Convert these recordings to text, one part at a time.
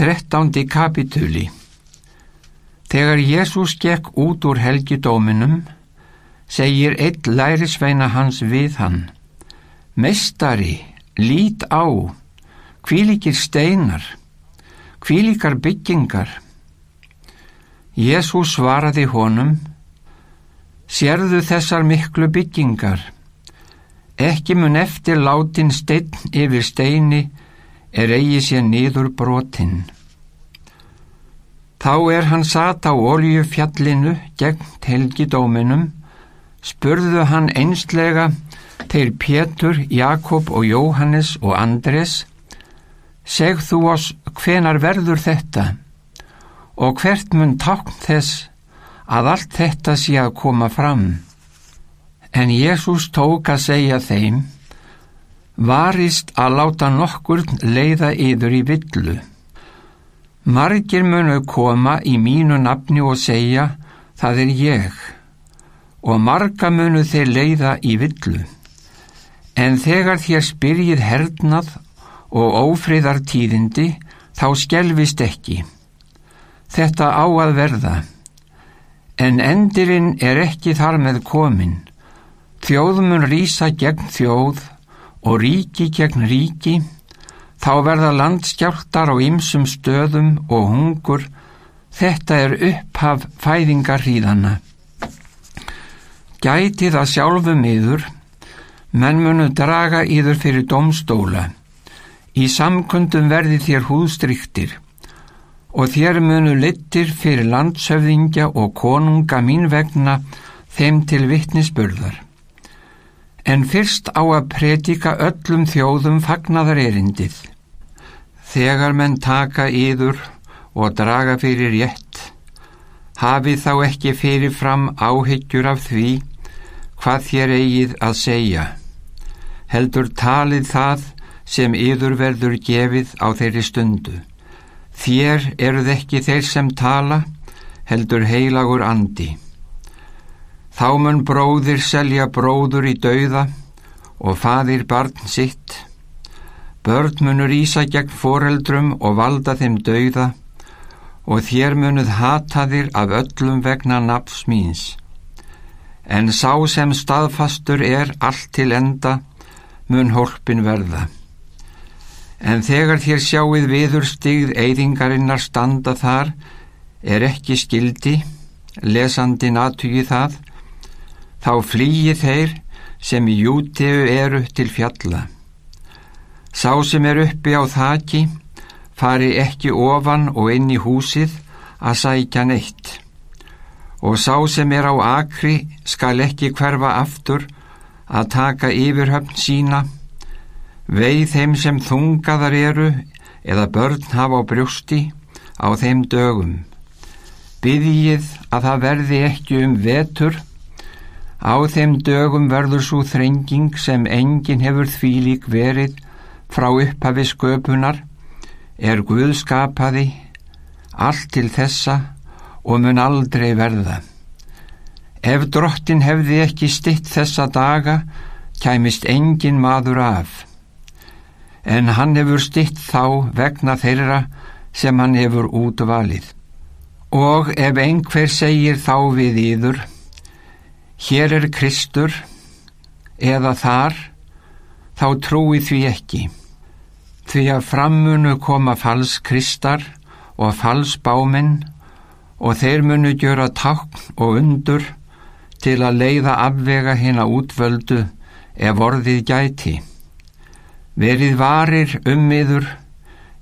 Þrettándi kapitúli Þegar Jésús gekk út úr helgidóminum, segir eitt lærisveina hans við hann, Mestari, lít á, kvílikir steinar, kvílikar byggingar. Jésús svaraði honum, Sérðu þessar miklu byggingar, ekki mun eftir látin stein yfir steini er eigi sér niður brotinn. Þá er hann sat á oljufjallinu gegn helgidóminum, spurðu hann einslega þeir Pétur, Jakob og Jóhannes og Andres, seg þú oss hvenar verður þetta og hvert mun tákn þess að allt þetta sé að koma fram. En Jésús tók að segja þeim, varist að láta nokkur leiða yður í villu. Margir munu koma í mínu nafni og segja, það er ég, og marga munu þeir leiða í villu. En þegar þér spyrjið hernað og ófriðar tíðindi, þá skelvist ekki. Þetta á að verða. En endirinn er ekki þar með komin. Þjóðmun rýsa gegn þjóð og ríki gegn ríki, Þá verða landskjáltar á ymsum stöðum og hungur, þetta er upphaf fæðingarhýðana. Gæti það sjálfum yður, menn munu draga yður fyrir domstóla. Í samkundum verði þér húðstryktir og þér munu littir fyrir landsöfðingja og konunga mín vegna þeim til vittnisspörðar. En fyrst á að predika öllum þjóðum fagnadar erindið. Þegar menn taka yður og draga fyrir rétt, hafið þá ekki fyrir fram áhyggjur af því hvað þér eigið að segja. Heldur talið það sem yður verður gefið á þeirri stundu. Þér eruð ekki þeir sem tala, heldur heilagur andi. Þá mun bróðir selja bróður í dauða og fadir barn sitt. Börn munur ísa gegn foreldrum og valda þeim dauða og þér munuð hata þér af öllum vegna nafs míns. En sá sem staðfastur er allt til enda mun hólpin verða. En þegar þér sjáuð viður stigð eyðingarinnar standa þar er ekki skildi, lesandi natugi það, þá flýi þeir sem í jútegu eru til fjalla. Sá sem er uppi á þaki fari ekki ofan og inn í húsið að sækja neitt og sá sem er á akri skal ekki hverfa aftur að taka yfirhöfn sína veið þeim sem þungaðar eru eða börn hafa á brjósti á þeim dögum. Byggjið að það verði ekki um vetur Á þeim dögum verður svo þrenging sem enginn hefur þvílík verið frá upphafi sköpunar, er Guð skapaði, allt til þessa og mun aldrei verða. Ef drottin hefði ekki stitt þessa daga, kæmist engin maður af. En hann hefur stitt þá vegna þeirra sem hann hefur útvalið. Og ef einhver segir þá við íður, hér er Kristur eða þar, þá trúi því ekki. Því að frammunu koma falskristar og falsbáminn og þeir munu gjöra tákn og undur til að leiða afvega hérna útvöldu ef orðið gæti. Verið varir um yður,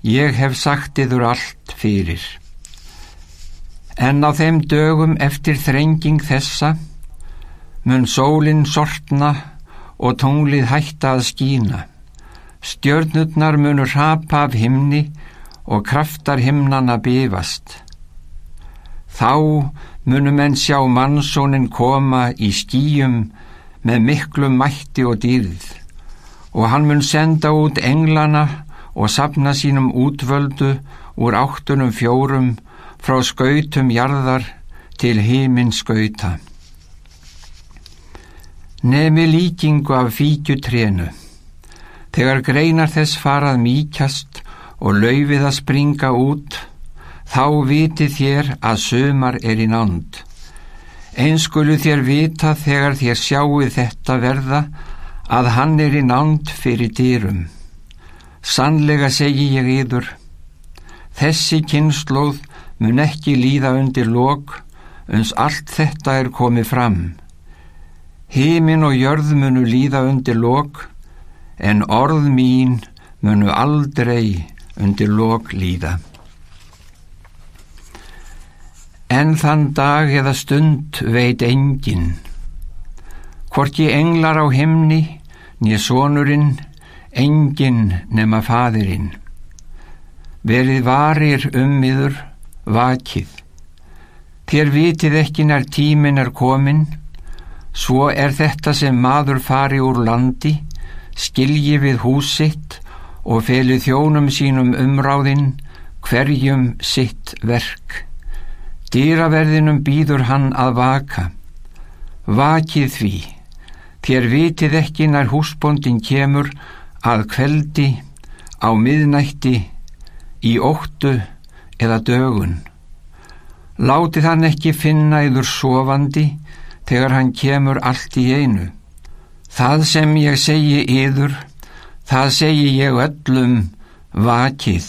ég hef sagt yður allt fyrir. En á þeim dögum eftir þrenging þessa mun sólinn sortna og tónlið hætta að skína. Stjörnurnar munur rapa af himni og kraftar himnana bifast. Þá munum enn sjá mannsónin koma í skýjum með miklu mætti og dýrð og hann mun senda út englana og sapna sínum útvöldu úr áttunum fjórum frá skautum jarðar til heiminn skauta nemi líkingu af fíkjutrénu. Þegar greinar þess farað mýkjast og laufið að springa út, þá viti þér að sömar er í nánd. Einskulu þér vita þegar þér sjáuð þetta verða að hann er í nánd fyrir dýrum. Sannlega segi ég yður, þessi kynnslóð mun ekki líða undir lok, uns allt þetta er komið fram. Hímin og jörð munu líða undir lok, en orð mín munu aldrei undir lok líða. En þann dag eða stund veit engin, hvort ég englar á himni, nýja sonurinn, engin nema fadirinn. Verið varir um miður, vakið. Þér vitið ekki nær tímin er komin, svo er þetta sem maður fari úr landi, skilji við húsitt og feli þjónum sínum umráðinn, hverjum sitt verk. Dýraverðinum býður hann að vaka. Vakið því, þér vitið ekki nær húsbóndin kemur að kveldi, á miðnætti, í óttu eða dögun. Láti þann ekki finna yður sofandi þegar hann kemur allt í einu. Það sem ég segi yður, það segi ég öllum vakið.